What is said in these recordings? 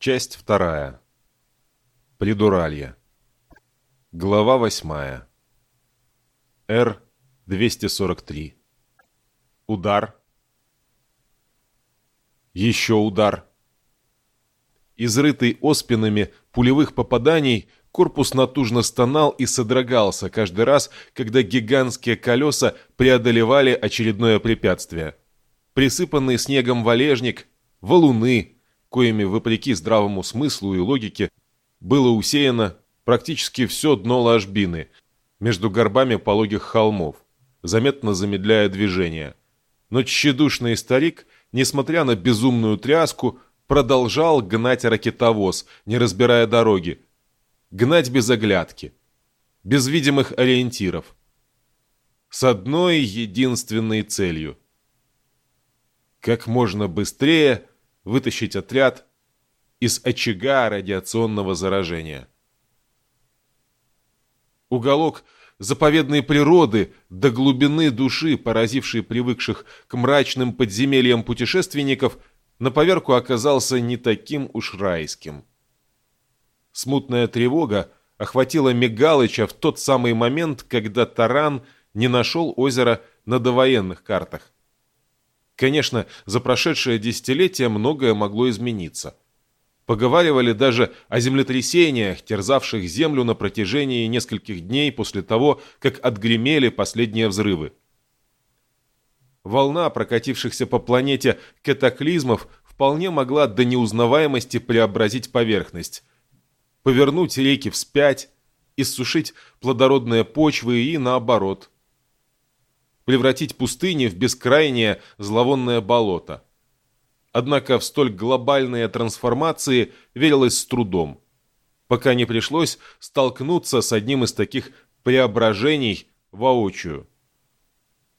Часть вторая. Придуралье. Глава восьмая. Р-243. Удар. Еще удар. Изрытый оспинами пулевых попаданий, корпус натужно стонал и содрогался каждый раз, когда гигантские колеса преодолевали очередное препятствие. Присыпанный снегом валежник, валуны, коими, вопреки здравому смыслу и логике, было усеяно практически все дно ложбины, между горбами пологих холмов, заметно замедляя движение. Но тщедушный старик, несмотря на безумную тряску, продолжал гнать ракетовоз, не разбирая дороги. Гнать без оглядки, без видимых ориентиров. С одной единственной целью. Как можно быстрее вытащить отряд из очага радиационного заражения. Уголок заповедной природы до глубины души, поразивший привыкших к мрачным подземельям путешественников, на поверку оказался не таким уж райским. Смутная тревога охватила Мигалыча в тот самый момент, когда Таран не нашел озера на довоенных картах. Конечно, за прошедшее десятилетие многое могло измениться. Поговаривали даже о землетрясениях, терзавших Землю на протяжении нескольких дней после того, как отгремели последние взрывы. Волна прокатившихся по планете катаклизмов вполне могла до неузнаваемости преобразить поверхность, повернуть реки вспять, иссушить плодородные почвы и наоборот – превратить пустыни в бескрайнее зловонное болото. Однако в столь глобальные трансформации верилось с трудом, пока не пришлось столкнуться с одним из таких преображений воочию.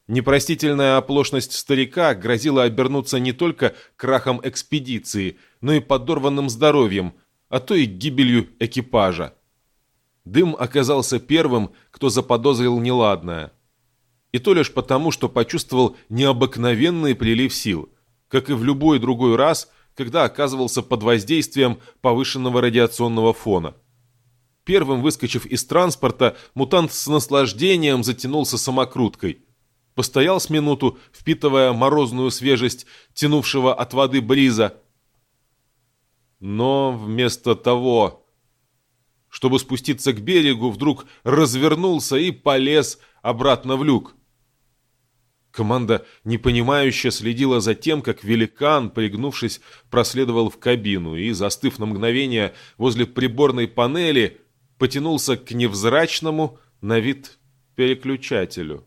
Непростительная оплошность старика грозила обернуться не только крахом экспедиции, но и подорванным здоровьем, а то и гибелью экипажа. Дым оказался первым, кто заподозрил неладное – и то лишь потому, что почувствовал необыкновенный прилив сил, как и в любой другой раз, когда оказывался под воздействием повышенного радиационного фона. Первым выскочив из транспорта, мутант с наслаждением затянулся самокруткой. Постоял с минуту, впитывая морозную свежесть тянувшего от воды бриза. Но вместо того, чтобы спуститься к берегу, вдруг развернулся и полез обратно в люк. Команда непонимающе следила за тем, как великан, пригнувшись, проследовал в кабину и, застыв на мгновение возле приборной панели, потянулся к невзрачному на вид переключателю.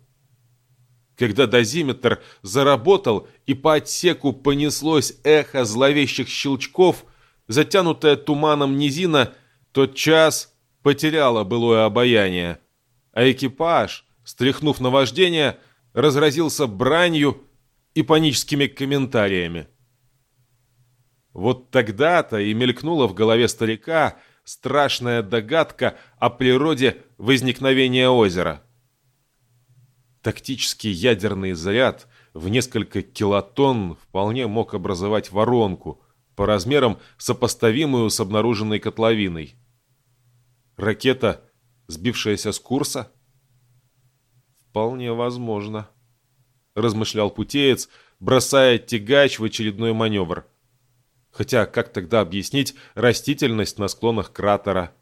Когда дозиметр заработал и по отсеку понеслось эхо зловещих щелчков, затянутая туманом низина тот час потеряла былое обаяние, а экипаж, стряхнув на вождение, разразился бранью и паническими комментариями. Вот тогда-то и мелькнула в голове старика страшная догадка о природе возникновения озера. Тактический ядерный заряд в несколько килотонн вполне мог образовать воронку, по размерам сопоставимую с обнаруженной котловиной. Ракета, сбившаяся с курса – «Вполне возможно», — размышлял путеец, бросая тягач в очередной маневр. Хотя как тогда объяснить растительность на склонах кратера?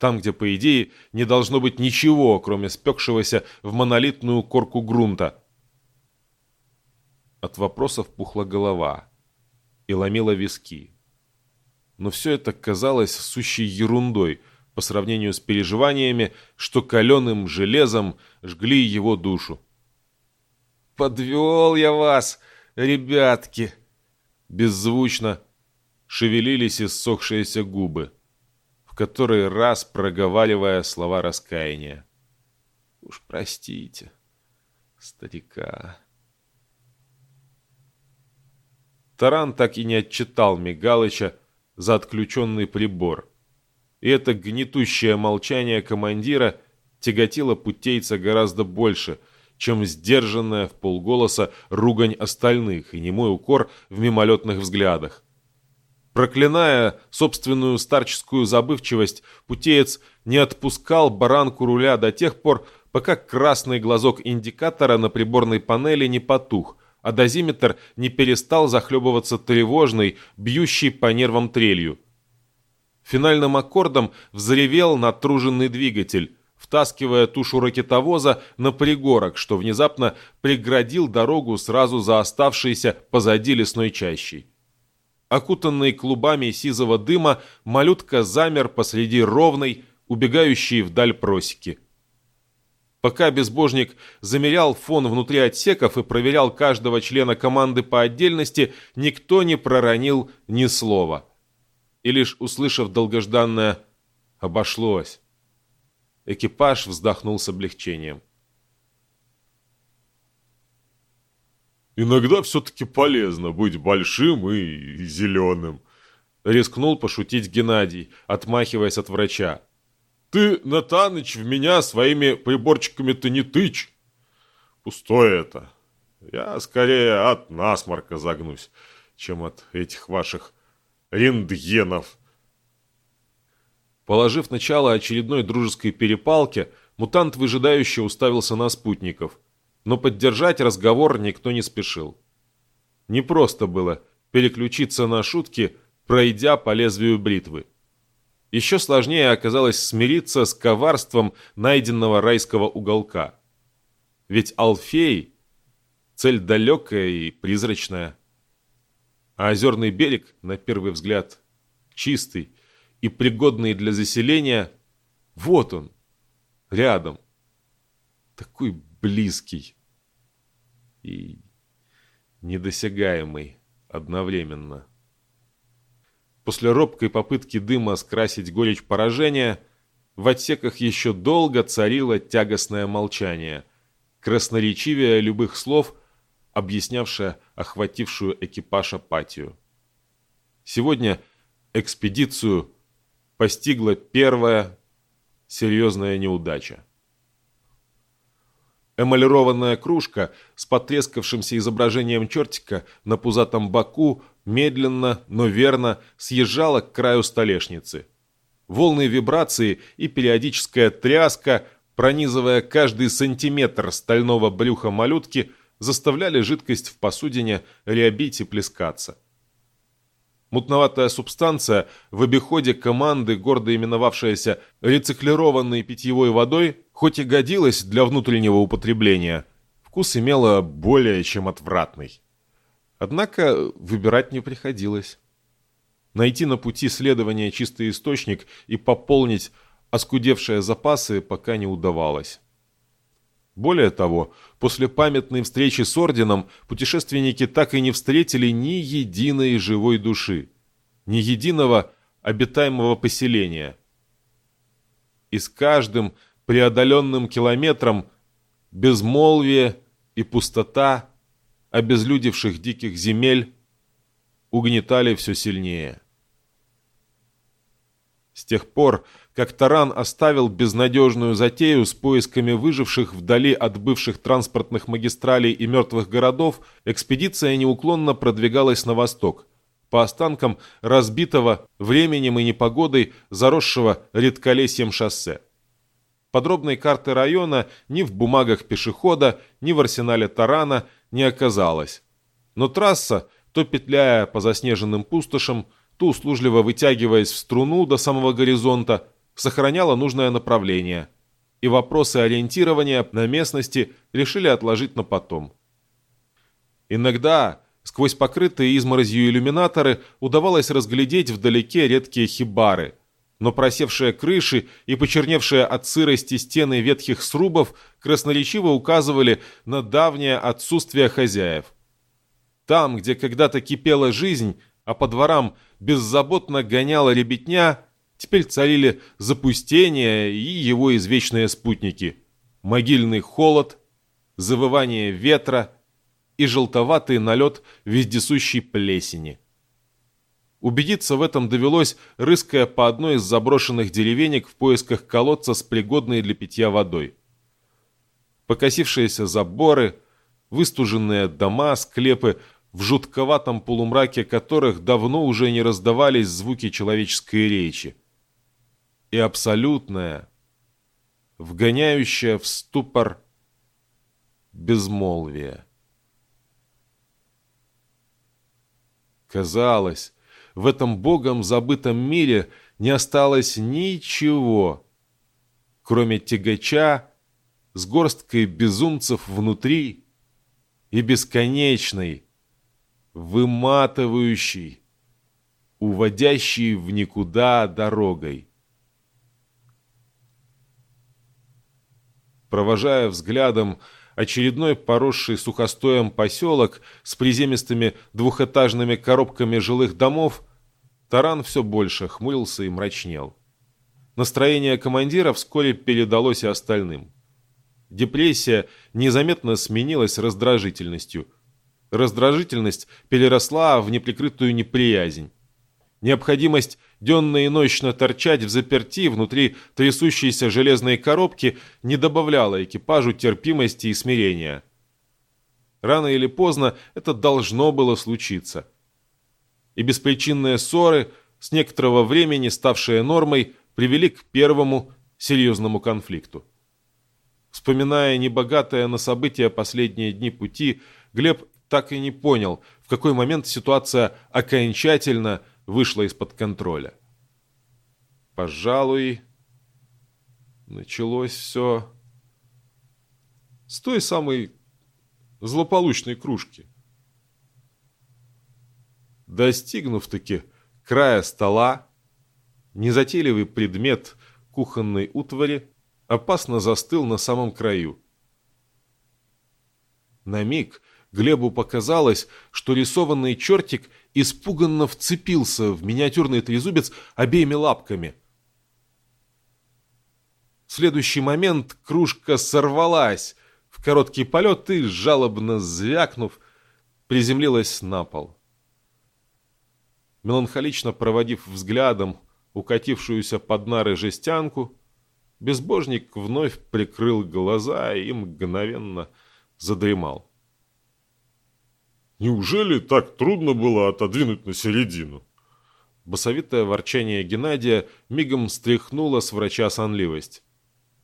Там, где, по идее, не должно быть ничего, кроме спекшегося в монолитную корку грунта. От вопросов пухла голова и ломила виски. Но все это казалось сущей ерундой — по сравнению с переживаниями, что каленым железом жгли его душу. «Подвел я вас, ребятки!» Беззвучно шевелились иссохшиеся губы, в который раз проговаривая слова раскаяния. «Уж простите, старика!» Таран так и не отчитал Мигалыча за отключенный прибор – и это гнетущее молчание командира тяготило путейца гораздо больше, чем сдержанная в полголоса ругань остальных и немой укор в мимолетных взглядах. Проклиная собственную старческую забывчивость, путеец не отпускал баранку руля до тех пор, пока красный глазок индикатора на приборной панели не потух, а дозиметр не перестал захлебываться тревожной, бьющей по нервам трелью. Финальным аккордом взревел натруженный двигатель, втаскивая тушу ракетовоза на пригорок, что внезапно преградил дорогу сразу за оставшейся позади лесной чащей. Окутанный клубами сизого дыма, малютка замер посреди ровной, убегающей вдаль просеки. Пока безбожник замерял фон внутри отсеков и проверял каждого члена команды по отдельности, никто не проронил ни слова. И лишь услышав долгожданное «обошлось», экипаж вздохнул с облегчением. «Иногда все-таки полезно быть большим и зеленым», — рискнул пошутить Геннадий, отмахиваясь от врача. Ты, Натаныч, в меня своими приборчиками-то не тычь. Пустое это. Я скорее от насморка загнусь, чем от этих ваших рентгенов. Положив начало очередной дружеской перепалке, мутант выжидающе уставился на спутников, но поддержать разговор никто не спешил. Не просто было переключиться на шутки, пройдя по лезвию бритвы. Еще сложнее оказалось смириться с коварством найденного райского уголка. Ведь Алфей – цель далекая и призрачная. А озерный берег, на первый взгляд, чистый и пригодный для заселения, вот он, рядом. Такой близкий и недосягаемый одновременно. После робкой попытки дыма скрасить горечь поражения, в отсеках еще долго царило тягостное молчание, красноречивее любых слов, объяснявшее охватившую экипаж апатию. Сегодня экспедицию постигла первая серьезная неудача. Эмалированная кружка с потрескавшимся изображением чертика на пузатом боку медленно, но верно съезжала к краю столешницы. Волны вибрации и периодическая тряска, пронизывая каждый сантиметр стального брюха малютки, заставляли жидкость в посудине рябить и плескаться. Мутноватая субстанция в обиходе команды, гордо именовавшаяся рециклированной питьевой водой, хоть и годилась для внутреннего употребления, вкус имела более чем отвратный. Однако выбирать не приходилось. Найти на пути следования чистый источник и пополнить оскудевшие запасы пока не удавалось. Более того, после памятной встречи с Орденом путешественники так и не встретили ни единой живой души, ни единого обитаемого поселения. И с каждым преодоленным километром безмолвие и пустота обезлюдевших диких земель угнетали все сильнее. С тех пор, как Таран оставил безнадежную затею с поисками выживших вдали от бывших транспортных магистралей и мертвых городов, экспедиция неуклонно продвигалась на восток, по останкам разбитого временем и непогодой заросшего редколесьем шоссе. Подробной карты района ни в бумагах пешехода, ни в арсенале Тарана не оказалось. Но трасса, то петляя по заснеженным пустошам, то услужливо вытягиваясь в струну до самого горизонта, сохраняла нужное направление, и вопросы ориентирования на местности решили отложить на потом. Иногда сквозь покрытые изморозью иллюминаторы удавалось разглядеть вдалеке редкие хибары – но просевшие крыши и почерневшие от сырости стены ветхих срубов красноречиво указывали на давнее отсутствие хозяев. Там, где когда-то кипела жизнь, а по дворам беззаботно гоняла ребятня, теперь царили запустение и его извечные спутники. Могильный холод, завывание ветра и желтоватый налет вездесущей плесени. Убедиться в этом довелось, рыская по одной из заброшенных деревенек в поисках колодца с пригодной для питья водой. Покосившиеся заборы, выстуженные дома, склепы, в жутковатом полумраке которых давно уже не раздавались звуки человеческой речи. И абсолютная, вгоняющая в ступор безмолвие. Казалось, в этом богом забытом мире не осталось ничего, кроме тягача с горсткой безумцев внутри и бесконечной, выматывающей, уводящей в никуда дорогой. Провожая взглядом очередной поросший сухостоем поселок с приземистыми двухэтажными коробками жилых домов, Таран все больше хмурился и мрачнел. Настроение командира вскоре передалось и остальным. Депрессия незаметно сменилась раздражительностью. Раздражительность переросла в неприкрытую неприязнь. Необходимость денно и ночно торчать в заперти внутри трясущейся железной коробки не добавляла экипажу терпимости и смирения. Рано или поздно это должно было случиться. И беспричинные ссоры, с некоторого времени ставшие нормой, привели к первому серьезному конфликту. Вспоминая небогатое на события последние дни пути, Глеб так и не понял, в какой момент ситуация окончательно вышла из-под контроля. Пожалуй, началось все с той самой злополучной кружки. Достигнув-таки края стола, незатейливый предмет кухонной утвари опасно застыл на самом краю. На миг Глебу показалось, что рисованный чертик испуганно вцепился в миниатюрный трезубец обеими лапками. В следующий момент кружка сорвалась в короткий полет и, жалобно звякнув, приземлилась на пол. Меланхолично проводив взглядом укатившуюся под нары жестянку, безбожник вновь прикрыл глаза и мгновенно задремал. Неужели так трудно было отодвинуть на середину? Басовитое ворчание Геннадия мигом стряхнуло с врача сонливость.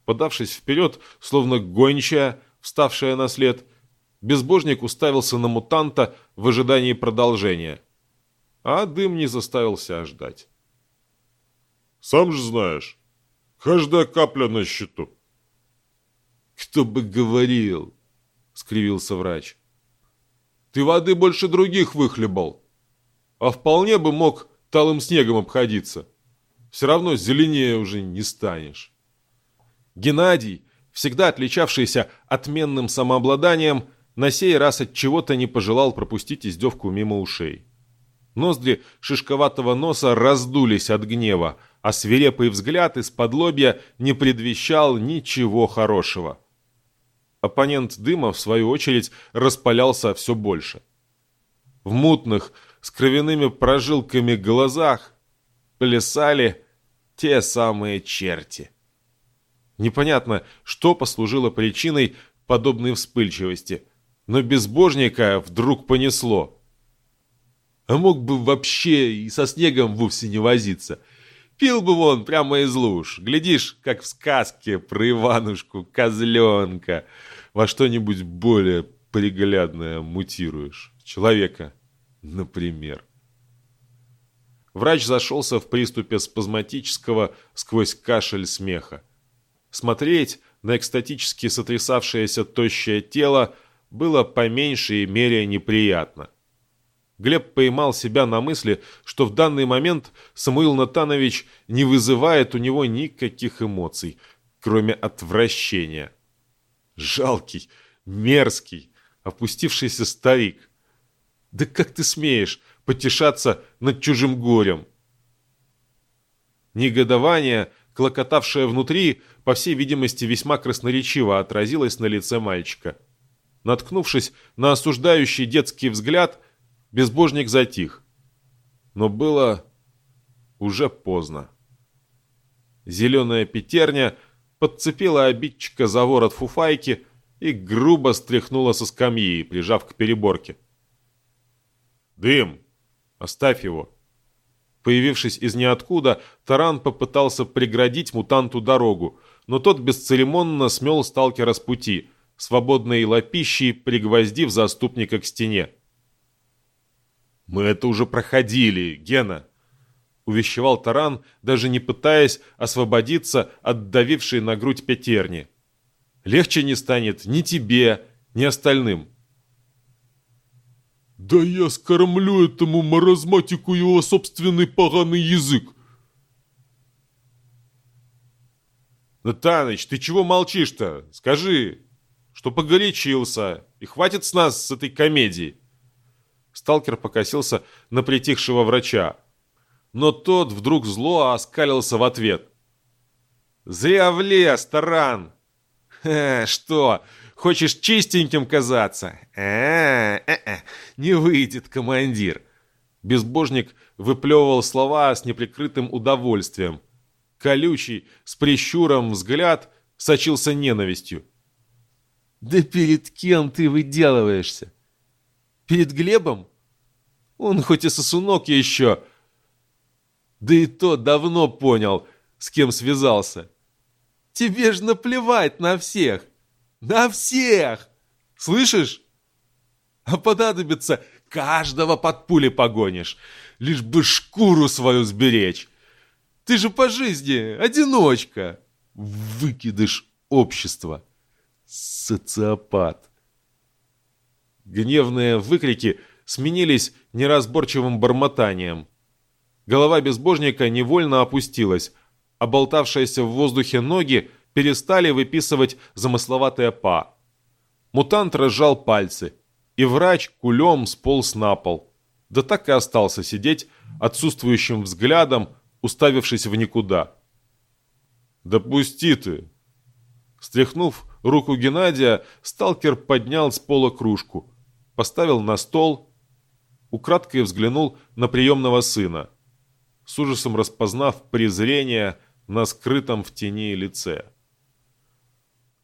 Подавшись вперед, словно гончая, вставшая на след, безбожник уставился на мутанта в ожидании продолжения. А дым не заставил себя ждать. «Сам же знаешь, каждая капля на счету». «Кто бы говорил!» — скривился врач. Ты воды больше других выхлебал. А вполне бы мог талым снегом обходиться. Все равно зеленее уже не станешь. Геннадий, всегда отличавшийся отменным самообладанием, на сей раз от чего-то не пожелал пропустить издевку мимо ушей. Ноздри шишковатого носа раздулись от гнева, а свирепый взгляд из-под лобья не предвещал ничего хорошего. Оппонент дыма, в свою очередь, распалялся все больше. В мутных, с кровяными прожилками глазах плясали те самые черти. Непонятно, что послужило причиной подобной вспыльчивости, но безбожника вдруг понесло. А мог бы вообще и со снегом вовсе не возиться. Пил бы вон прямо из луж. Глядишь, как в сказке про Иванушку-козленка во что-нибудь более приглядное мутируешь. Человека, например. Врач зашелся в приступе спазматического сквозь кашель смеха. Смотреть на экстатически сотрясавшееся тощее тело было по меньшей мере неприятно. Глеб поймал себя на мысли, что в данный момент Самуил Натанович не вызывает у него никаких эмоций, кроме отвращения. Жалкий, мерзкий, опустившийся старик. Да как ты смеешь потешаться над чужим горем? Негодование, клокотавшее внутри, по всей видимости, весьма красноречиво отразилось на лице мальчика. Наткнувшись на осуждающий детский взгляд, безбожник затих. Но было уже поздно. Зеленая пятерня – подцепила обидчика за ворот фуфайки и грубо стряхнула со скамьи, прижав к переборке. «Дым! Оставь его!» Появившись из ниоткуда, Таран попытался преградить мутанту дорогу, но тот бесцеремонно смел сталкера с пути, свободной лопищей пригвоздив заступника к стене. «Мы это уже проходили, Гена!» Увещевал Таран, даже не пытаясь освободиться от давившей на грудь пятерни. «Легче не станет ни тебе, ни остальным». «Да я скормлю этому маразматику его собственный поганый язык!» «Натаныч, ты чего молчишь-то? Скажи, что погорячился, и хватит с нас с этой комедии!» Сталкер покосился на притихшего врача, но тот вдруг зло оскалился в ответ. «Зря влез, таран!» «Ха, что, хочешь чистеньким казаться?» «А, -а, -а не выйдет, командир!» Безбожник выплевывал слова с неприкрытым удовольствием. Колючий, с прищуром взгляд сочился ненавистью. «Да перед кем ты выделываешься? Перед Глебом? Он хоть и сосунок еще, да и то давно понял, с кем связался. Тебе ж наплевать на всех. На всех! Слышишь? А понадобится, каждого под пули погонишь, лишь бы шкуру свою сберечь. Ты же по жизни одиночка. Выкидыш общества. Социопат. Гневные выкрики сменились неразборчивым бормотанием. Голова безбожника невольно опустилась, а болтавшиеся в воздухе ноги перестали выписывать замысловатое «па». Мутант разжал пальцы, и врач кулем сполз на пол. Да так и остался сидеть отсутствующим взглядом, уставившись в никуда. «Допусти ты!» Стряхнув руку Геннадия, сталкер поднял с пола кружку, поставил на стол, украдкой взглянул на приемного сына с ужасом распознав презрение на скрытом в тени лице.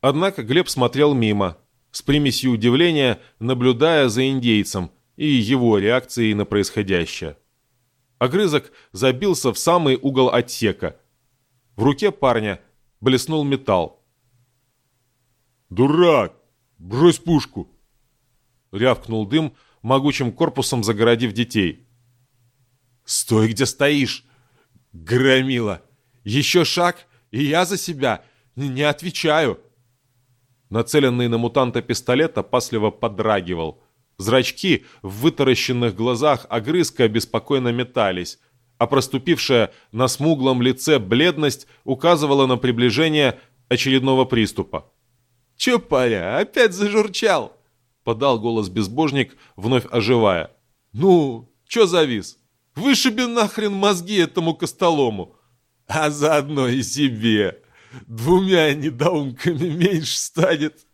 Однако Глеб смотрел мимо, с примесью удивления, наблюдая за индейцем и его реакцией на происходящее. Огрызок забился в самый угол отсека. В руке парня блеснул металл. «Дурак! Брось пушку!» Рявкнул дым, могучим корпусом загородив детей. «Стой, где стоишь!» «Громила! Еще шаг, и я за себя! Не отвечаю!» Нацеленный на мутанта пистолет опасливо подрагивал. Зрачки в вытаращенных глазах огрызка беспокойно метались, а проступившая на смуглом лице бледность указывала на приближение очередного приступа. «Че, паря, опять зажурчал?» — подал голос безбожник, вновь оживая. «Ну, че завис?» Вышиби нахрен мозги этому костолому. А заодно и себе. Двумя недоумками меньше станет.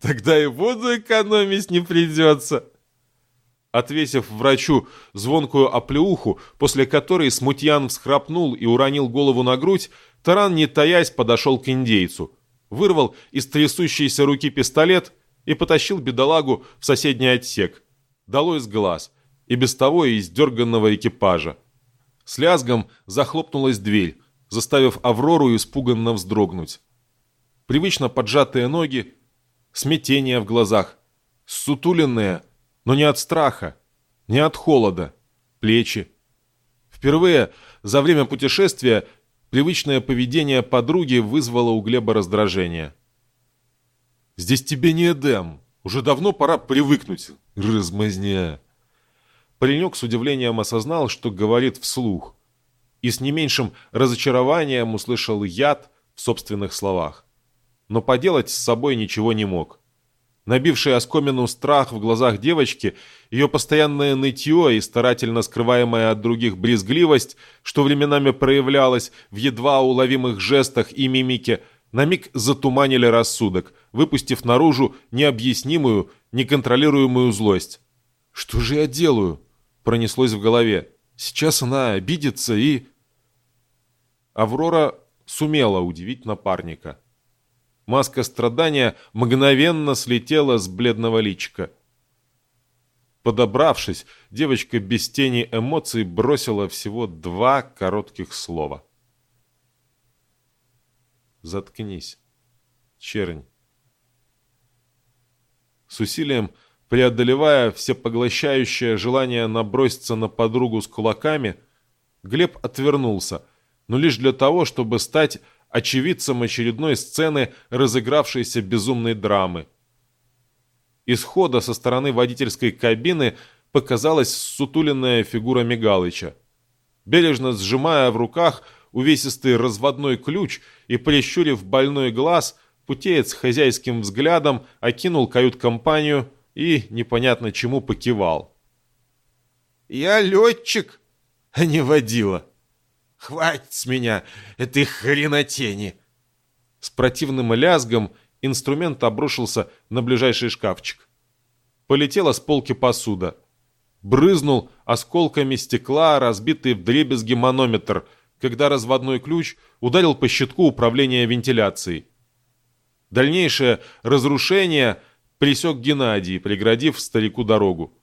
Тогда и воду экономить не придется. Отвесив врачу звонкую оплеуху, после которой смутьян всхрапнул и уронил голову на грудь, Таран, не таясь, подошел к индейцу, вырвал из трясущейся руки пистолет и потащил бедолагу в соседний отсек. Долой с глаз и без того издерганного экипажа. С лязгом захлопнулась дверь, заставив Аврору испуганно вздрогнуть. Привычно поджатые ноги, смятение в глазах, сутуленные, но не от страха, не от холода, плечи. Впервые за время путешествия привычное поведение подруги вызвало у Глеба раздражение. «Здесь тебе не Эдем. Уже давно пора привыкнуть, размазня». Паренек с удивлением осознал, что говорит вслух, и с не меньшим разочарованием услышал яд в собственных словах. Но поделать с собой ничего не мог. Набивший оскомину страх в глазах девочки, ее постоянное нытье и старательно скрываемая от других брезгливость, что временами проявлялась в едва уловимых жестах и мимике, на миг затуманили рассудок, выпустив наружу необъяснимую, неконтролируемую злость. «Что же я делаю?» Пронеслось в голове. Сейчас она обидится и... Аврора сумела удивить напарника. Маска страдания мгновенно слетела с бледного личика. Подобравшись, девочка без тени эмоций бросила всего два коротких слова. «Заткнись, чернь». С усилием, преодолевая всепоглощающее желание наброситься на подругу с кулаками, Глеб отвернулся, но лишь для того, чтобы стать очевидцем очередной сцены разыгравшейся безумной драмы – Исхода со стороны водительской кабины показалась сутуленная фигура Мигалыча. Бережно сжимая в руках увесистый разводной ключ и прищурив больной глаз, путеец хозяйским взглядом окинул кают-компанию и непонятно чему покивал. «Я летчик, а не водила. Хватит с меня этой хренотени!» С противным лязгом инструмент обрушился на ближайший шкафчик. Полетела с полки посуда. Брызнул осколками стекла, разбитый вдребезги манометр, когда разводной ключ ударил по щитку управления вентиляцией. Дальнейшее разрушение пресек Геннадий, преградив старику дорогу.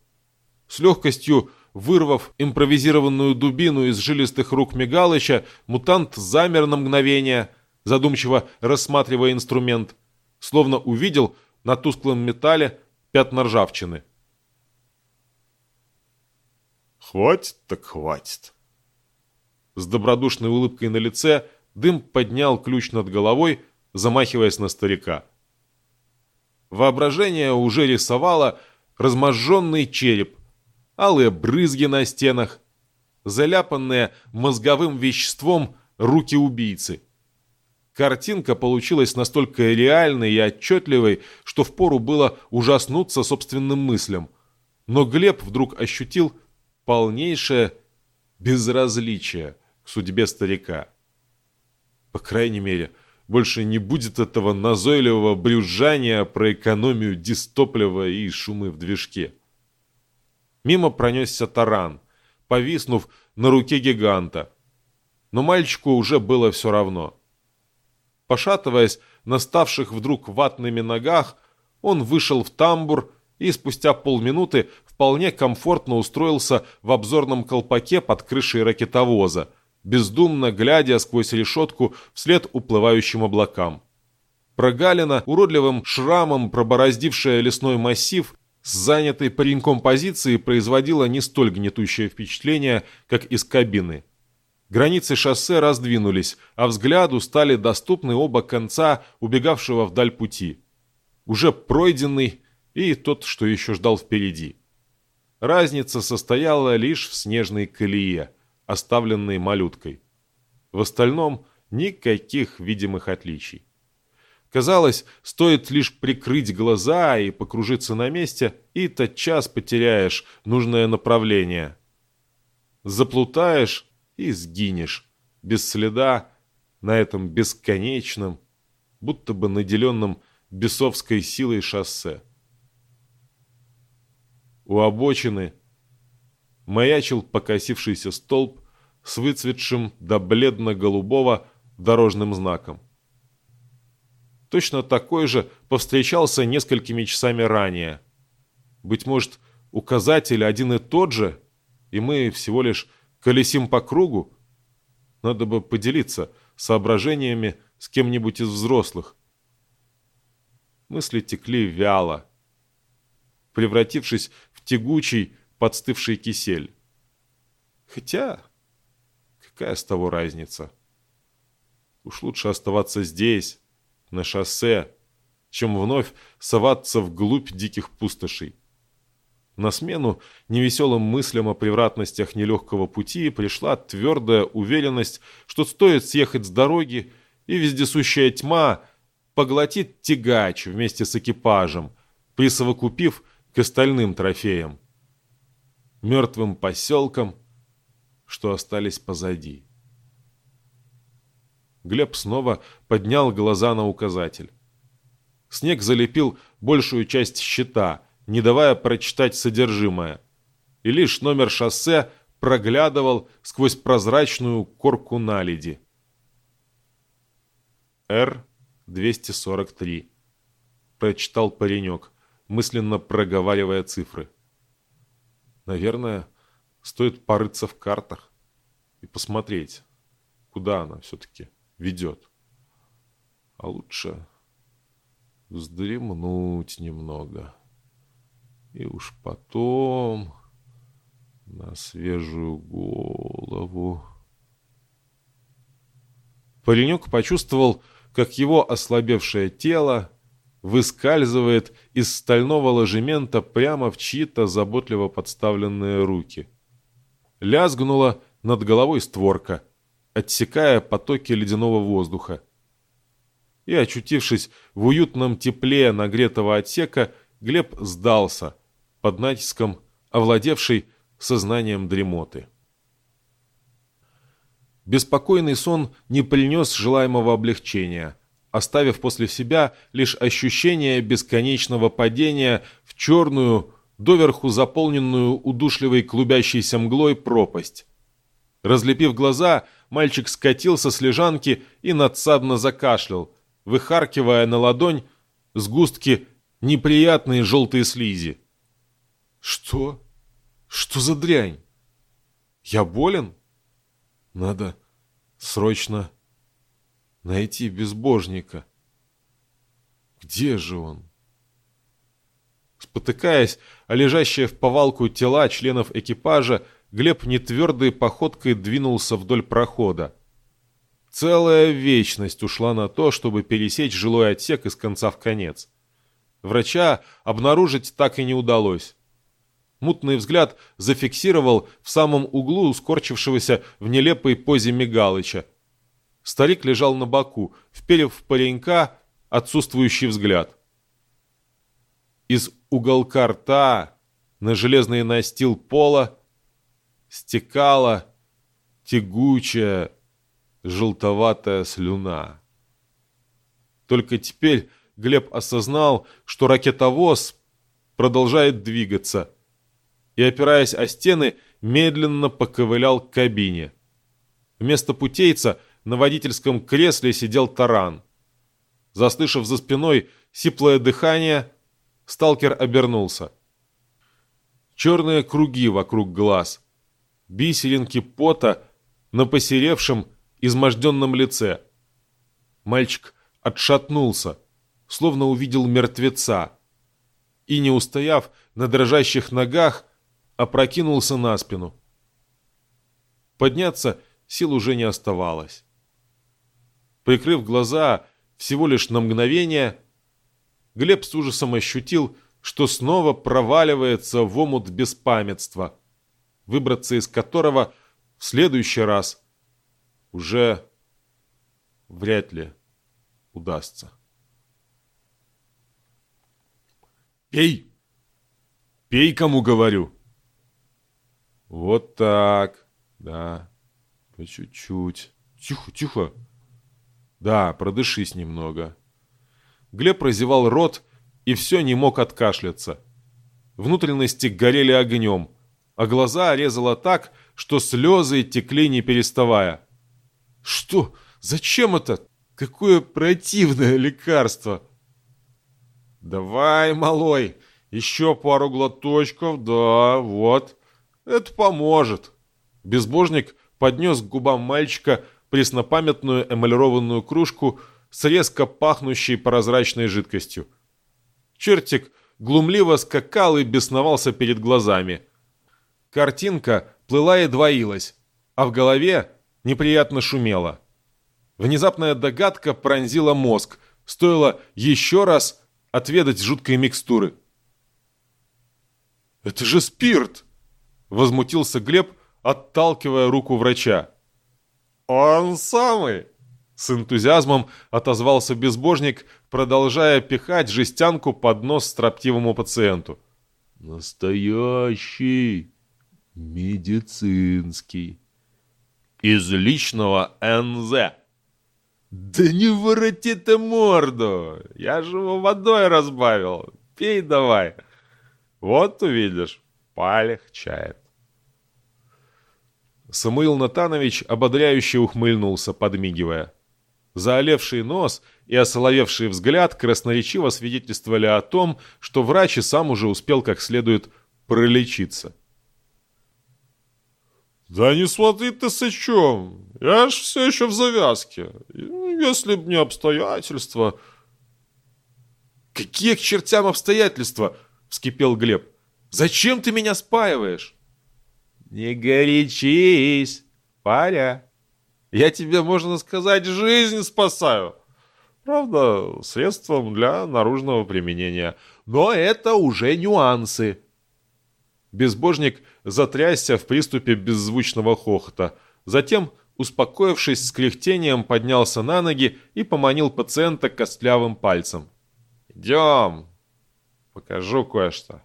С легкостью вырвав импровизированную дубину из жилистых рук Мигалыча, мутант замер на мгновение, задумчиво рассматривая инструмент, словно увидел на тусклом металле пятна ржавчины. «Хватит так хватит!» С добродушной улыбкой на лице дым поднял ключ над головой, замахиваясь на старика. Воображение уже рисовало разможженный череп, алые брызги на стенах, заляпанные мозговым веществом руки убийцы – Картинка получилась настолько реальной и отчетливой, что впору было ужаснуться собственным мыслям. Но Глеб вдруг ощутил полнейшее безразличие к судьбе старика. По крайней мере, больше не будет этого назойливого брюзжания про экономию дистоплива и шумы в движке. Мимо пронесся таран, повиснув на руке гиганта. Но мальчику уже было все равно – Пошатываясь на ставших вдруг ватными ногах, он вышел в тамбур и спустя полминуты вполне комфортно устроился в обзорном колпаке под крышей ракетовоза, бездумно глядя сквозь решетку вслед уплывающим облакам. Прогалина, уродливым шрамом пробороздившая лесной массив, с занятой пареньком позиции производила не столь гнетущее впечатление, как из кабины – Границы шоссе раздвинулись, а взгляду стали доступны оба конца убегавшего вдаль пути. Уже пройденный и тот, что еще ждал впереди. Разница состояла лишь в снежной колее, оставленной малюткой. В остальном никаких видимых отличий. Казалось, стоит лишь прикрыть глаза и покружиться на месте, и тотчас потеряешь нужное направление. Заплутаешь и сгинешь, без следа, на этом бесконечном, будто бы наделенном бесовской силой шоссе. У обочины маячил покосившийся столб с выцветшим до бледно-голубого дорожным знаком. Точно такой же повстречался несколькими часами ранее. Быть может, указатель один и тот же, и мы всего лишь Колесим по кругу? Надо бы поделиться соображениями с кем-нибудь из взрослых. Мысли текли вяло, превратившись в тягучий, подстывший кисель. Хотя, какая с того разница? Уж лучше оставаться здесь, на шоссе, чем вновь соваться вглубь диких пустошей. На смену невеселым мыслям о превратностях нелегкого пути пришла твердая уверенность, что стоит съехать с дороги, и вездесущая тьма поглотит тягач вместе с экипажем, присовокупив к остальным трофеям. Мертвым поселкам, что остались позади. Глеб снова поднял глаза на указатель. Снег залепил большую часть щита – не давая прочитать содержимое. И лишь номер шоссе проглядывал сквозь прозрачную корку наледи. Р-243. Прочитал паренек, мысленно проговаривая цифры. Наверное, стоит порыться в картах и посмотреть, куда она все-таки ведет. А лучше вздремнуть немного. И уж потом на свежую голову. Паренек почувствовал, как его ослабевшее тело выскальзывает из стального ложемента прямо в чьи-то заботливо подставленные руки. Лязгнула над головой створка, отсекая потоки ледяного воздуха. И, очутившись в уютном тепле нагретого отсека, Глеб сдался под натиском, овладевшей сознанием дремоты. Беспокойный сон не принес желаемого облегчения, оставив после себя лишь ощущение бесконечного падения в черную, доверху заполненную удушливой клубящейся мглой пропасть. Разлепив глаза, мальчик скатился с лежанки и надсадно закашлял, выхаркивая на ладонь сгустки неприятные желтые слизи. «Что? Что за дрянь? Я болен?» Надо срочно найти безбожника. Где же он? Спотыкаясь о лежащие в повалку тела членов экипажа, Глеб нетвердой походкой двинулся вдоль прохода. Целая вечность ушла на то, чтобы пересечь жилой отсек из конца в конец. Врача обнаружить так и не удалось. Мутный взгляд зафиксировал в самом углу скорчившегося в нелепой позе Мигалыча. Старик лежал на боку, вперев в паренька отсутствующий взгляд. Из уголка рта на железный настил пола стекала тягучая желтоватая слюна. Только теперь Глеб осознал, что ракетовоз продолжает двигаться – и, опираясь о стены, медленно поковылял к кабине. Вместо путейца на водительском кресле сидел таран. Заслышав за спиной сиплое дыхание, сталкер обернулся. Черные круги вокруг глаз, бисеринки пота на посеревшем, изможденном лице. Мальчик отшатнулся, словно увидел мертвеца, и, не устояв на дрожащих ногах, опрокинулся на спину. Подняться сил уже не оставалось. Прикрыв глаза всего лишь на мгновение, Глеб с ужасом ощутил, что снова проваливается в омут беспамятства, выбраться из которого в следующий раз уже вряд ли удастся. «Пей! Пей, кому говорю!» Вот так. Да. По чуть-чуть. Тихо, тихо. Да, продышись немного. Глеб разевал рот и все не мог откашляться. Внутренности горели огнем, а глаза резало так, что слезы текли не переставая. «Что? Зачем это? Какое противное лекарство!» «Давай, малой, еще пару глоточков, да, вот». Это поможет. Безбожник поднес к губам мальчика преснопамятную эмалированную кружку с резко пахнущей прозрачной жидкостью. Чертик глумливо скакал и бесновался перед глазами. Картинка плыла и двоилась, а в голове неприятно шумело. Внезапная догадка пронзила мозг, стоило еще раз отведать жуткой микстуры. «Это же спирт!» Возмутился Глеб, отталкивая руку врача. «Он самый!» С энтузиазмом отозвался безбожник, продолжая пихать жестянку под нос строптивому пациенту. «Настоящий медицинский. Из личного НЗ». «Да не вороти ты морду! Я же его водой разбавил. Пей давай. Вот увидишь, полегчает». Самуил Натанович ободряюще ухмыльнулся, подмигивая. Заолевший нос и осоловевший взгляд красноречиво свидетельствовали о том, что врач и сам уже успел как следует пролечиться. Да не смотри ты с чем. Я ж все еще в завязке. Если б не обстоятельства... Какие к чертям обстоятельства? Вскипел Глеб. Зачем ты меня спаиваешь? Не горячись, паря. Я тебе, можно сказать, жизнь спасаю. Правда, средством для наружного применения. Но это уже нюансы. Безбожник затрясся в приступе беззвучного хохота. Затем, успокоившись с кряхтением, поднялся на ноги и поманил пациента костлявым пальцем. «Идем, покажу кое-что».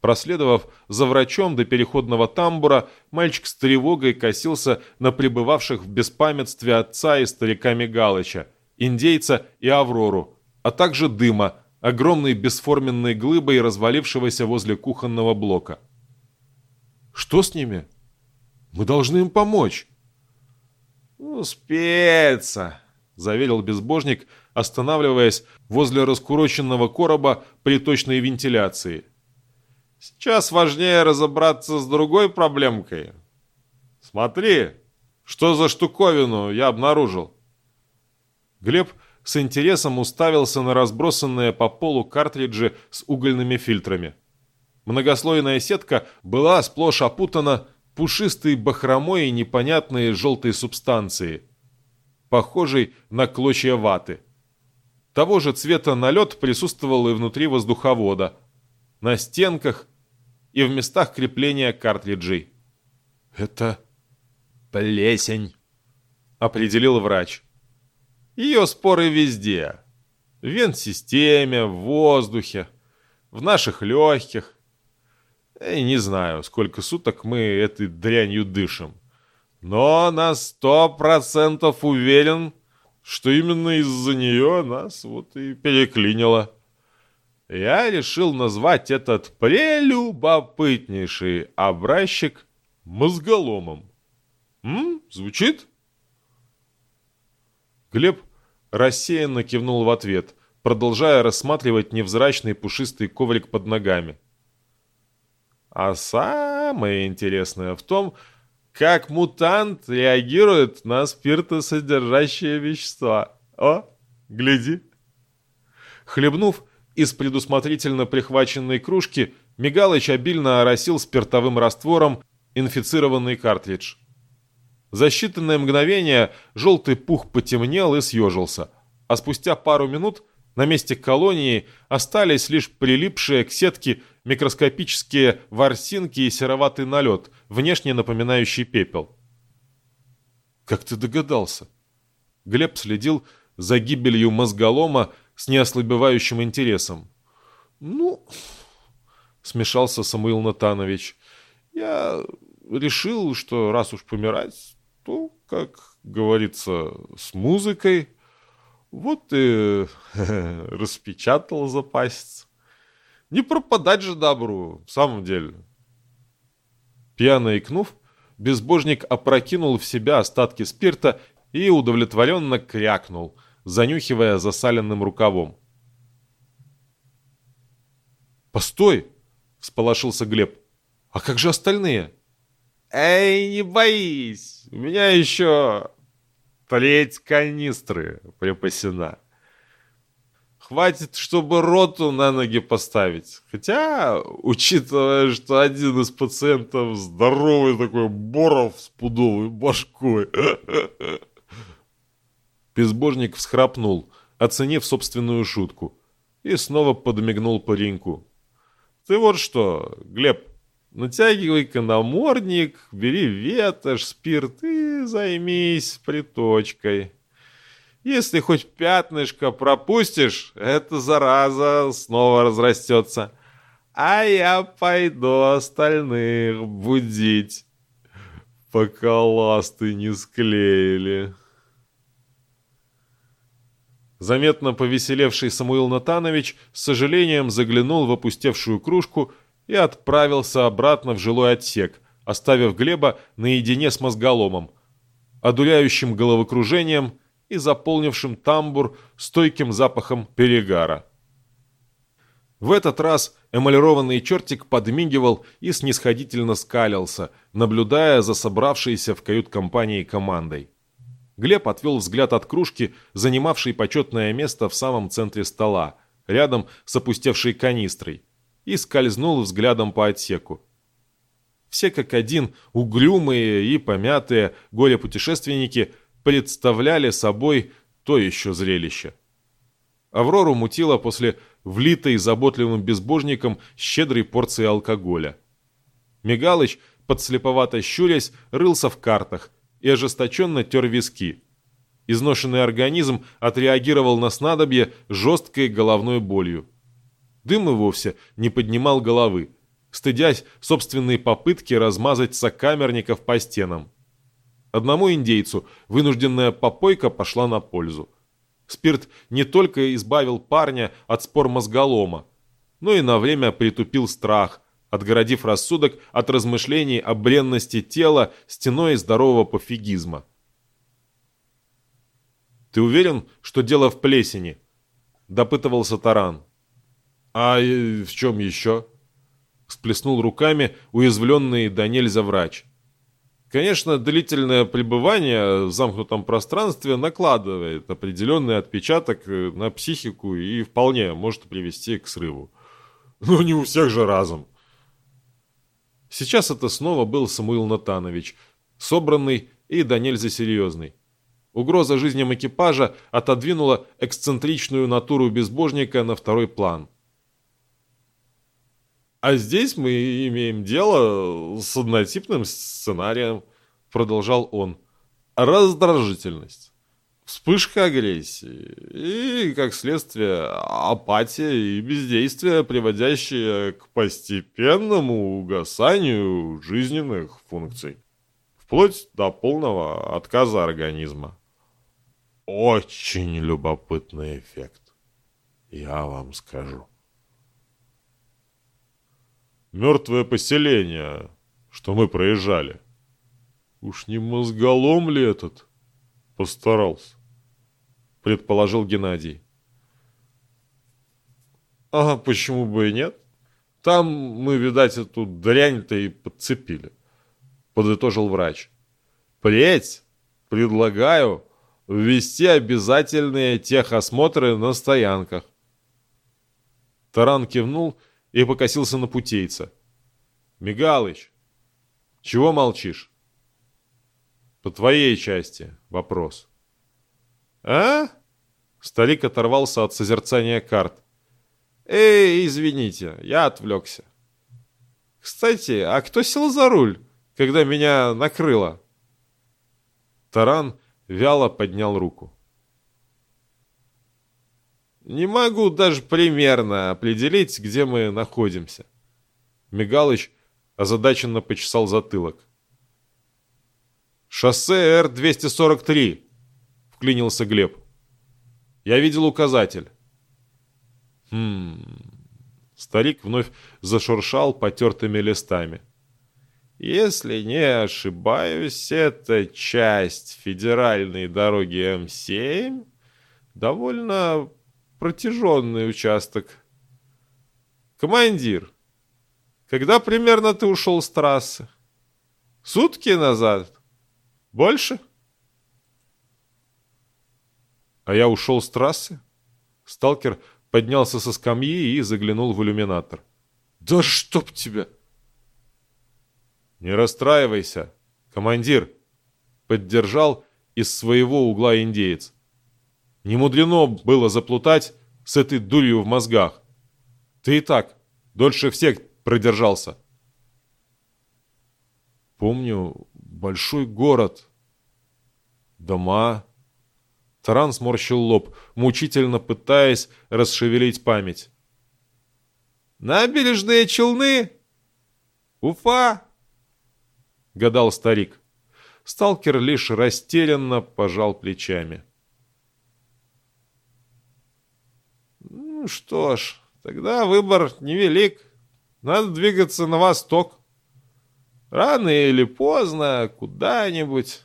Проследовав за врачом до переходного тамбура, мальчик с тревогой косился на пребывавших в беспамятстве отца и старика Мигалыча, индейца и Аврору, а также дыма, огромной бесформенной глыбой, развалившегося возле кухонного блока. «Что с ними? Мы должны им помочь!» «Успеется!» — заверил безбожник, останавливаясь возле раскуроченного короба при точной вентиляции. «Сейчас важнее разобраться с другой проблемкой. Смотри, что за штуковину я обнаружил!» Глеб с интересом уставился на разбросанные по полу картриджи с угольными фильтрами. Многослойная сетка была сплошь опутана пушистой бахромой и непонятной желтой субстанции, похожей на клочья ваты. Того же цвета налет присутствовал и внутри воздуховода, на стенках и в местах крепления картриджей. «Это плесень», — определил врач. Ее споры везде. В вент-системе, в воздухе, в наших легких. Я не знаю, сколько суток мы этой дрянью дышим. Но на сто процентов уверен, что именно из-за нее нас вот и переклинило. Я решил назвать этот прелюбопытнейший образчик мозголомом. М? Звучит? Глеб рассеянно кивнул в ответ, продолжая рассматривать невзрачный пушистый коврик под ногами. А самое интересное в том, как мутант реагирует на спиртосодержащие вещества. О, гляди. Хлебнув из предусмотрительно прихваченной кружки, Мигалыч обильно оросил спиртовым раствором инфицированный картридж. За считанные мгновения желтый пух потемнел и съежился, а спустя пару минут на месте колонии остались лишь прилипшие к сетке микроскопические ворсинки и сероватый налет, внешне напоминающий пепел. «Как ты догадался?» Глеб следил за гибелью мозголома с неослабевающим интересом. «Ну...» — смешался Самуил Натанович. «Я решил, что раз уж помирать, то, как говорится, с музыкой. Вот и распечатал запасец. Не пропадать же добру, в самом деле. Пьяно икнув, безбожник опрокинул в себя остатки спирта и удовлетворенно крякнул, занюхивая засаленным рукавом. «Постой!» — всполошился Глеб. «А как же остальные?» «Эй, не боись! У меня еще треть канистры припасена. Хватит, чтобы роту на ноги поставить. Хотя, учитывая, что один из пациентов здоровый такой боров с пудовой башкой. Безбожник всхрапнул, оценив собственную шутку, и снова подмигнул пареньку. «Ты вот что, Глеб, Натягивай-ка намордник, бери ветошь, спирт и займись приточкой. Если хоть пятнышко пропустишь, эта зараза снова разрастется. А я пойду остальных будить, пока ласты не склеили. Заметно повеселевший Самуил Натанович с сожалением заглянул в опустевшую кружку и отправился обратно в жилой отсек, оставив Глеба наедине с мозголомом, одуряющим головокружением и заполнившим тамбур стойким запахом перегара. В этот раз эмалированный чертик подмигивал и снисходительно скалился, наблюдая за собравшейся в кают-компании командой. Глеб отвел взгляд от кружки, занимавшей почетное место в самом центре стола, рядом с опустевшей канистрой, и скользнул взглядом по отсеку. Все как один, угрюмые и помятые горе-путешественники представляли собой то еще зрелище. Аврору мутило после влитой заботливым безбожником щедрой порции алкоголя. Мигалыч, подслеповато щурясь, рылся в картах и ожесточенно тер виски. Изношенный организм отреагировал на снадобье жесткой головной болью. Дым и вовсе не поднимал головы, стыдясь собственной попытки размазать сокамерников по стенам. Одному индейцу вынужденная попойка пошла на пользу. Спирт не только избавил парня от спор мозголома, но и на время притупил страх, отгородив рассудок от размышлений о бренности тела стеной здорового пофигизма. «Ты уверен, что дело в плесени?» – допытывался Таран. «А в чем еще?» – сплеснул руками уязвленный до нельзя врач. Конечно, длительное пребывание в замкнутом пространстве накладывает определенный отпечаток э, на психику и вполне может привести к срыву. Но не у всех же разом. Сейчас это снова был Самуил Натанович, собранный и до нельзя серьезный. Угроза жизням экипажа отодвинула эксцентричную натуру безбожника на второй план. А здесь мы имеем дело с однотипным сценарием, продолжал он. Раздражительность, вспышка агрессии и, как следствие, апатия и бездействие, приводящие к постепенному угасанию жизненных функций, вплоть до полного отказа организма. Очень любопытный эффект, я вам скажу мертвое поселение, что мы проезжали. Уж не мозголом ли этот постарался? Предположил Геннадий. Ага, почему бы и нет? Там мы, видать, эту дрянь-то и подцепили. Подытожил врач. Впредь предлагаю ввести обязательные техосмотры на стоянках. Таран кивнул и покосился на путейца. «Мигалыч, чего молчишь?» «По твоей части вопрос». «А?» Старик оторвался от созерцания карт. «Эй, извините, я отвлекся. Кстати, а кто сел за руль, когда меня накрыло?» Таран вяло поднял руку. Не могу даже примерно определить, где мы находимся. Мигалыч озадаченно почесал затылок. «Шоссе Р-243», — вклинился Глеб. «Я видел указатель». «Хм...» Старик вновь зашуршал потертыми листами. «Если не ошибаюсь, это часть федеральной дороги М7, довольно протяженный участок. Командир, когда примерно ты ушел с трассы? Сутки назад? Больше? А я ушел с трассы? Сталкер поднялся со скамьи и заглянул в иллюминатор. Да чтоб тебя! Не расстраивайся, командир! Поддержал из своего угла индеец. Не мудрено было заплутать с этой дурью в мозгах. Ты и так дольше всех продержался. Помню, большой город. Дома. Таран сморщил лоб, мучительно пытаясь расшевелить память. «Набережные Челны? Уфа?» — гадал старик. Сталкер лишь растерянно пожал плечами. Ну что ж, тогда выбор невелик. Надо двигаться на восток. Рано или поздно куда-нибудь.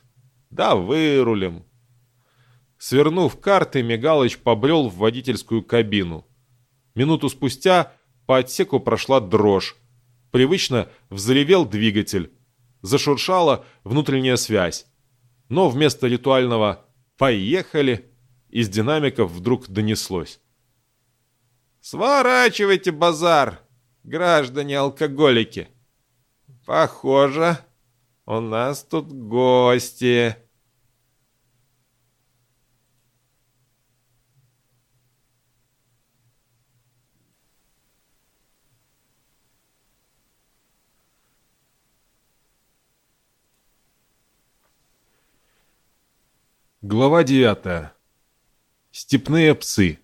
Да вырулим. Свернув карты, Мигалыч побрел в водительскую кабину. Минуту спустя по отсеку прошла дрожь. Привычно взревел двигатель. Зашуршала внутренняя связь. Но вместо ритуального «поехали» из динамиков вдруг донеслось. «Сворачивайте базар, граждане-алкоголики! Похоже, у нас тут гости!» Глава 9. Степные псы.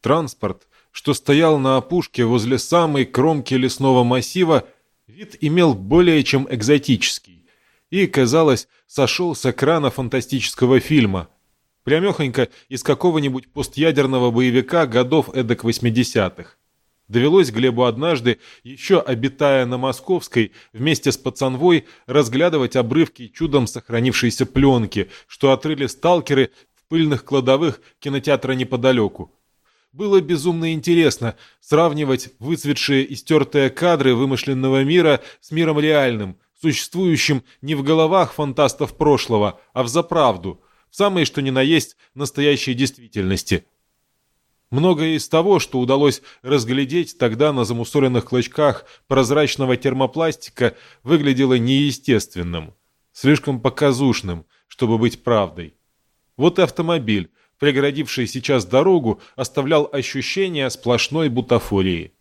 Транспорт, что стоял на опушке возле самой кромки лесного массива, вид имел более чем экзотический и, казалось, сошел с экрана фантастического фильма, прямехонько из какого-нибудь постъядерного боевика годов эдак 80-х. Довелось Глебу однажды, еще обитая на Московской, вместе с пацанвой, разглядывать обрывки чудом сохранившейся пленки, что отрыли сталкеры в пыльных кладовых кинотеатра неподалеку. Было безумно интересно сравнивать выцветшие и стертые кадры вымышленного мира с миром реальным, существующим не в головах фантастов прошлого, а в заправду, в самой что ни на есть настоящей действительности – Многое из того, что удалось разглядеть тогда на замусоленных клочках прозрачного термопластика, выглядело неестественным, слишком показушным, чтобы быть правдой. Вот и автомобиль, преградивший сейчас дорогу, оставлял ощущение сплошной бутафории.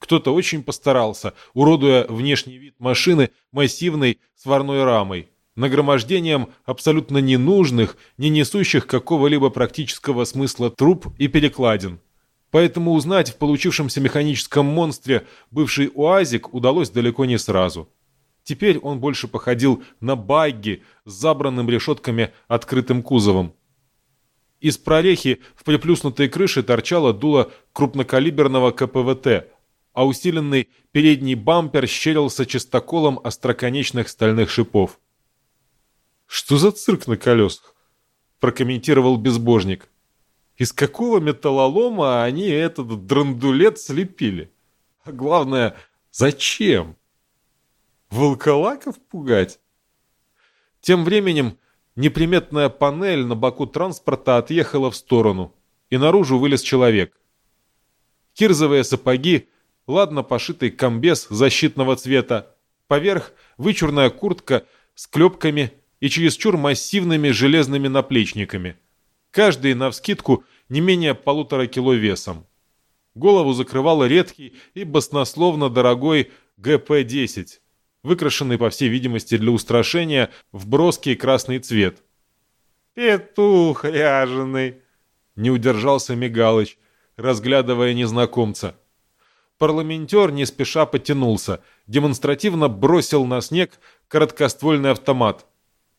Кто-то очень постарался, уродуя внешний вид машины массивной сварной рамой, нагромождением абсолютно ненужных, не несущих какого-либо практического смысла труб и перекладин. Поэтому узнать в получившемся механическом монстре бывший УАЗик удалось далеко не сразу. Теперь он больше походил на багги с забранным решетками открытым кузовом. Из прорехи в приплюснутой крыше торчало дуло крупнокалиберного КПВТ, а усиленный передний бампер щерился чистоколом остроконечных стальных шипов. «Что за цирк на колесах?» – прокомментировал безбожник. «Из какого металлолома они этот драндулет слепили? А главное, зачем? Волколаков пугать?» Тем временем неприметная панель на боку транспорта отъехала в сторону, и наружу вылез человек. Кирзовые сапоги, ладно пошитый комбез защитного цвета, поверх вычурная куртка с клепками и чересчур массивными железными наплечниками. Каждый, навскидку, не менее полутора кило весом. Голову закрывал редкий и баснословно дорогой ГП-10, выкрашенный, по всей видимости, для устрашения в броский красный цвет. «Петух ряженый!» — не удержался Мигалыч, разглядывая незнакомца. Парламентер не спеша потянулся, демонстративно бросил на снег короткоствольный автомат —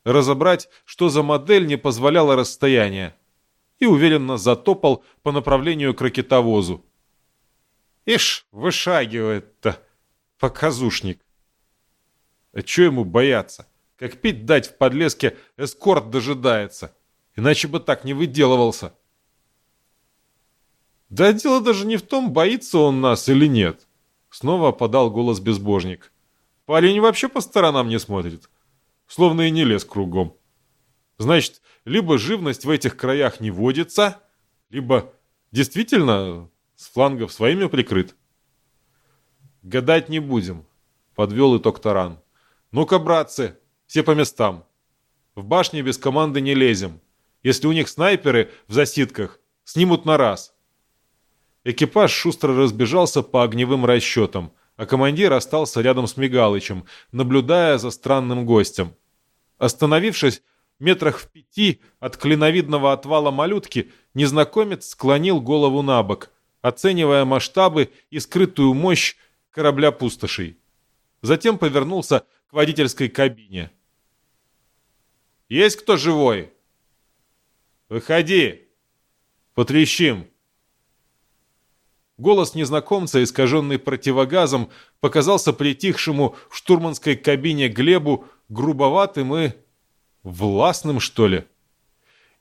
Разобрать, что за модель, не позволяло расстояние. И уверенно затопал по направлению к ракетовозу. Ишь, вышагивает-то, показушник. А чё ему бояться? Как пить дать в подлеске, эскорт дожидается. Иначе бы так не выделывался. Да дело даже не в том, боится он нас или нет. Снова подал голос безбожник. Парень вообще по сторонам не смотрит словно и не лес кругом. Значит, либо живность в этих краях не водится, либо действительно с флангов своими прикрыт. Гадать не будем, подвел итог Таран. Ну-ка, братцы, все по местам. В башне без команды не лезем. Если у них снайперы в засидках, снимут на раз. Экипаж шустро разбежался по огневым расчетам – а командир остался рядом с Мигалычем, наблюдая за странным гостем. Остановившись метрах в пяти от клиновидного отвала малютки, незнакомец склонил голову на бок, оценивая масштабы и скрытую мощь корабля пустошей. Затем повернулся к водительской кабине. «Есть кто живой?» «Выходи! Потрещим!» Голос незнакомца, искаженный противогазом, показался притихшему в штурманской кабине Глебу грубоватым и... властным, что ли.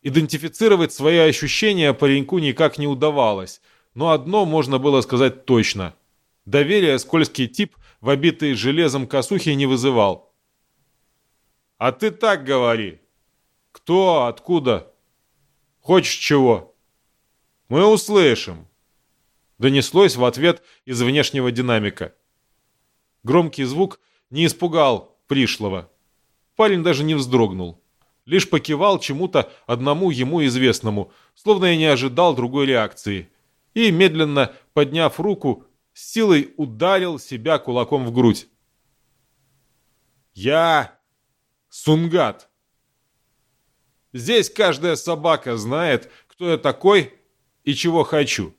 Идентифицировать свои ощущения пареньку никак не удавалось, но одно можно было сказать точно. Доверия скользкий тип в обитые железом косухи не вызывал. «А ты так говори!» «Кто? Откуда?» «Хочешь чего?» «Мы услышим!» Донеслось в ответ из внешнего динамика. Громкий звук не испугал пришлого. Парень даже не вздрогнул. Лишь покивал чему-то одному ему известному, словно и не ожидал другой реакции. И, медленно подняв руку, с силой ударил себя кулаком в грудь. «Я Сунгат. Здесь каждая собака знает, кто я такой и чего хочу.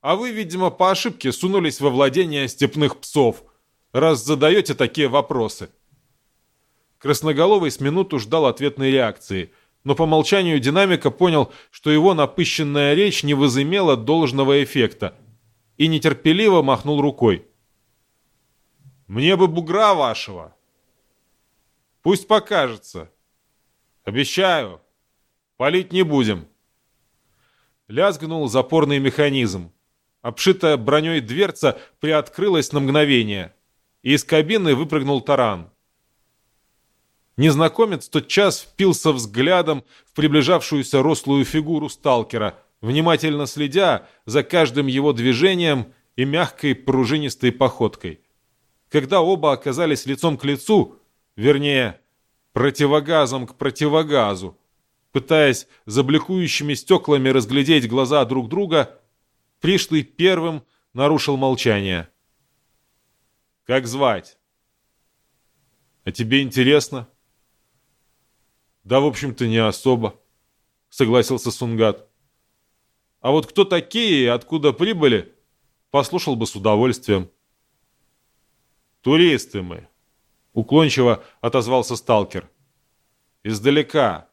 А вы, видимо, по ошибке сунулись во владение степных псов, раз задаете такие вопросы». Красноголовый с минуту ждал ответной реакции, но по молчанию динамика понял, что его напыщенная речь не возымела должного эффекта, и нетерпеливо махнул рукой. «Мне бы бугра вашего!» «Пусть покажется!» «Обещаю! Палить не будем!» Лязгнул запорный механизм. Обшитая броней дверца приоткрылась на мгновение, и из кабины выпрыгнул таран. Незнакомец тотчас впился взглядом в приближавшуюся рослую фигуру сталкера, внимательно следя за каждым его движением и мягкой пружинистой походкой. Когда оба оказались лицом к лицу, вернее, противогазом к противогазу, пытаясь за бликующими стеклами разглядеть глаза друг друга, пришлый первым нарушил молчание. «Как звать?» «А тебе интересно?» «Да, в общем-то, не особо», — согласился Сунгат. «А вот кто такие и откуда прибыли, послушал бы с удовольствием». «Туристы мы», — уклончиво отозвался сталкер. «Издалека».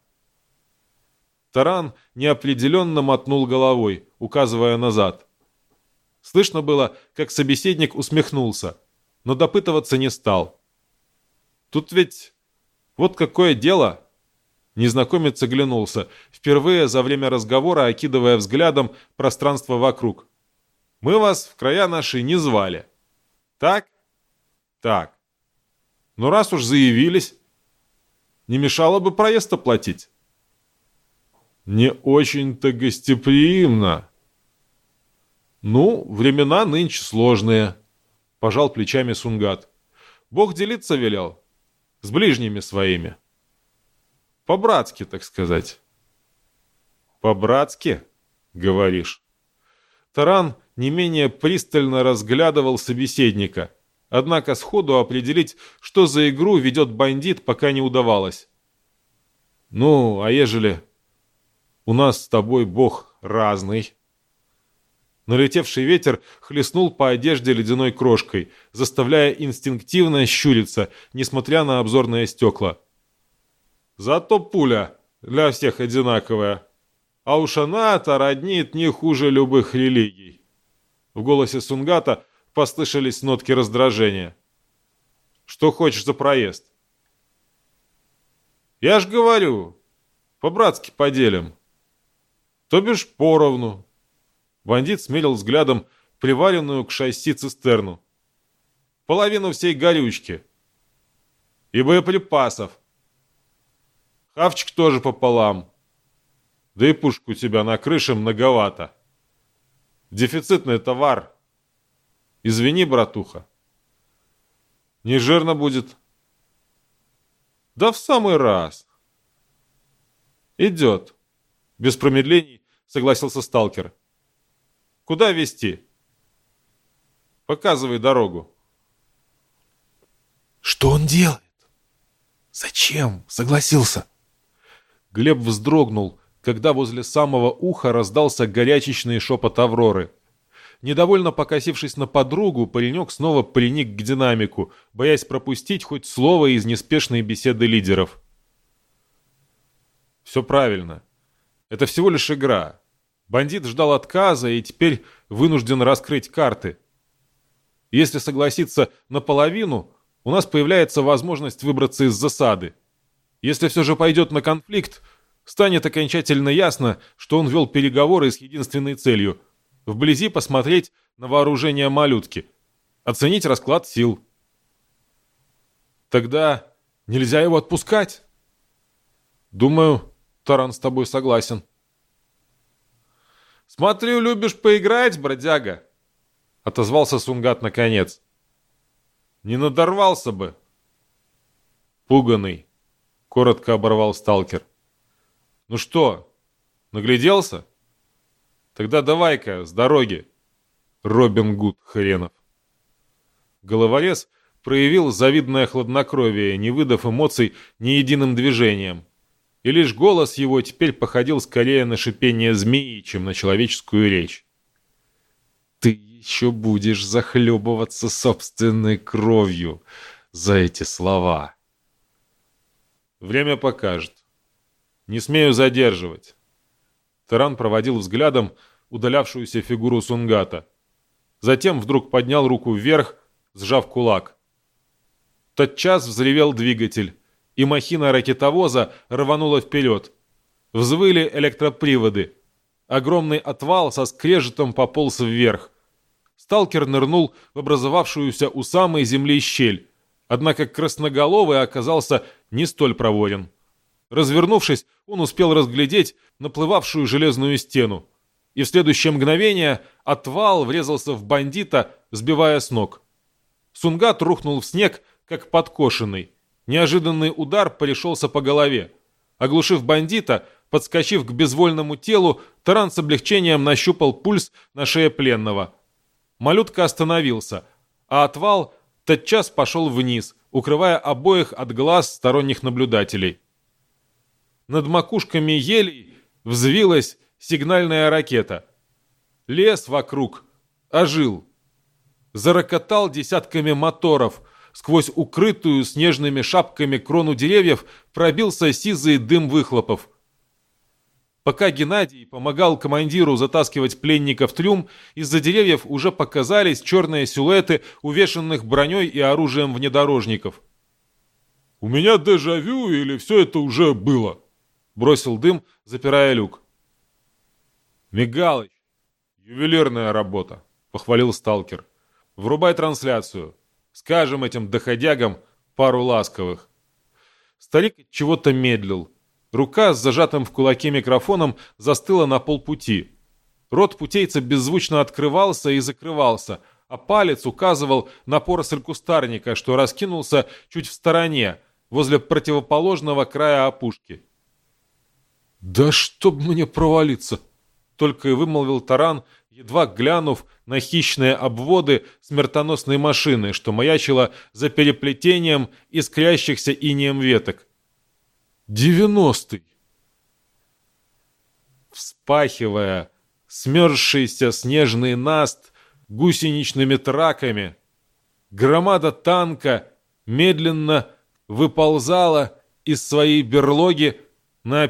Таран неопределенно мотнул головой, указывая назад. Слышно было, как собеседник усмехнулся, но допытываться не стал. «Тут ведь вот какое дело!» Незнакомец оглянулся, впервые за время разговора окидывая взглядом пространство вокруг. «Мы вас в края наши не звали». «Так?» «Так. Ну раз уж заявились, не мешало бы проезд оплатить». «Не очень-то гостеприимно». «Ну, времена нынче сложные», — пожал плечами Сунгат. «Бог делиться велел. С ближними своими». По-братски, так сказать. По-братски, говоришь? Таран не менее пристально разглядывал собеседника. Однако сходу определить, что за игру ведет бандит, пока не удавалось. «Ну, а ежели у нас с тобой бог разный?» Налетевший ветер хлестнул по одежде ледяной крошкой, заставляя инстинктивно щуриться, несмотря на обзорные стекла. Зато пуля для всех одинаковая. А уж она-то роднит не хуже любых религий. В голосе Сунгата послышались нотки раздражения. Что хочешь за проезд? Я ж говорю, по-братски поделим. То бишь поровну. Бандит смелил взглядом приваренную к шасси цистерну. Половину всей горючки. И боеприпасов. Хавчик тоже пополам. Да и пушку у тебя на крыше многовато. Дефицитный товар. Извини, братуха. Не жирно будет. Да в самый раз. Идет. Без промедлений согласился сталкер. Куда везти? Показывай дорогу. Что он делает? Зачем согласился? Глеб вздрогнул, когда возле самого уха раздался горячечный шепот Авроры. Недовольно покосившись на подругу, паренек снова приник к динамику, боясь пропустить хоть слово из неспешной беседы лидеров. Все правильно. Это всего лишь игра. Бандит ждал отказа и теперь вынужден раскрыть карты. Если согласиться наполовину, у нас появляется возможность выбраться из засады. Если все же пойдет на конфликт, станет окончательно ясно, что он вел переговоры с единственной целью вблизи посмотреть на вооружение малютки, оценить расклад сил. Тогда нельзя его отпускать. Думаю, Таран с тобой согласен. «Смотрю, любишь поиграть, бродяга!» — отозвался Сунгат наконец. «Не надорвался бы!» «Пуганый!» — коротко оборвал сталкер. «Ну что, нагляделся? Тогда давай-ка, с дороги!» Робин Гуд хренов. Головорез проявил завидное хладнокровие, не выдав эмоций ни единым движением и лишь голос его теперь походил скорее на шипение змеи, чем на человеческую речь. «Ты еще будешь захлебываться собственной кровью за эти слова!» «Время покажет. Не смею задерживать». Таран проводил взглядом удалявшуюся фигуру Сунгата. Затем вдруг поднял руку вверх, сжав кулак. Тотчас взревел двигатель, и махина ракетовоза рванула вперед. Взвыли электроприводы. Огромный отвал со скрежетом пополз вверх. Сталкер нырнул в образовавшуюся у самой земли щель, однако красноголовый оказался не столь проворен. Развернувшись, он успел разглядеть наплывавшую железную стену, и в следующее мгновение отвал врезался в бандита, сбивая с ног. Сунгат рухнул в снег, как подкошенный. Неожиданный удар пришелся по голове. Оглушив бандита, подскочив к безвольному телу, Таран с облегчением нащупал пульс на шее пленного. Малютка остановился, а отвал тотчас пошел вниз, укрывая обоих от глаз сторонних наблюдателей. Над макушками елей взвилась сигнальная ракета. Лес вокруг ожил. Зарокотал десятками моторов – Сквозь укрытую снежными шапками крону деревьев пробился сизый дым выхлопов. Пока Геннадий помогал командиру затаскивать пленника в трюм, из-за деревьев уже показались черные силуэты увешанных броней и оружием внедорожников. «У меня дежавю или все это уже было?» — бросил дым, запирая люк. «Мигалыч, ювелирная работа», — похвалил сталкер. «Врубай трансляцию. Скажем этим доходягам пару ласковых. Старик чего-то медлил. Рука с зажатым в кулаке микрофоном застыла на полпути. Рот путейца беззвучно открывался и закрывался, а палец указывал на поросль кустарника, что раскинулся чуть в стороне, возле противоположного края опушки. «Да чтоб мне провалиться!» — только и вымолвил Таран, едва глянув на хищные обводы смертоносной машины, что маячило за переплетением искрящихся инеем веток. «Девяностый!» Вспахивая смерзшийся снежный наст гусеничными траками, громада танка медленно выползала из своей берлоги на оперативную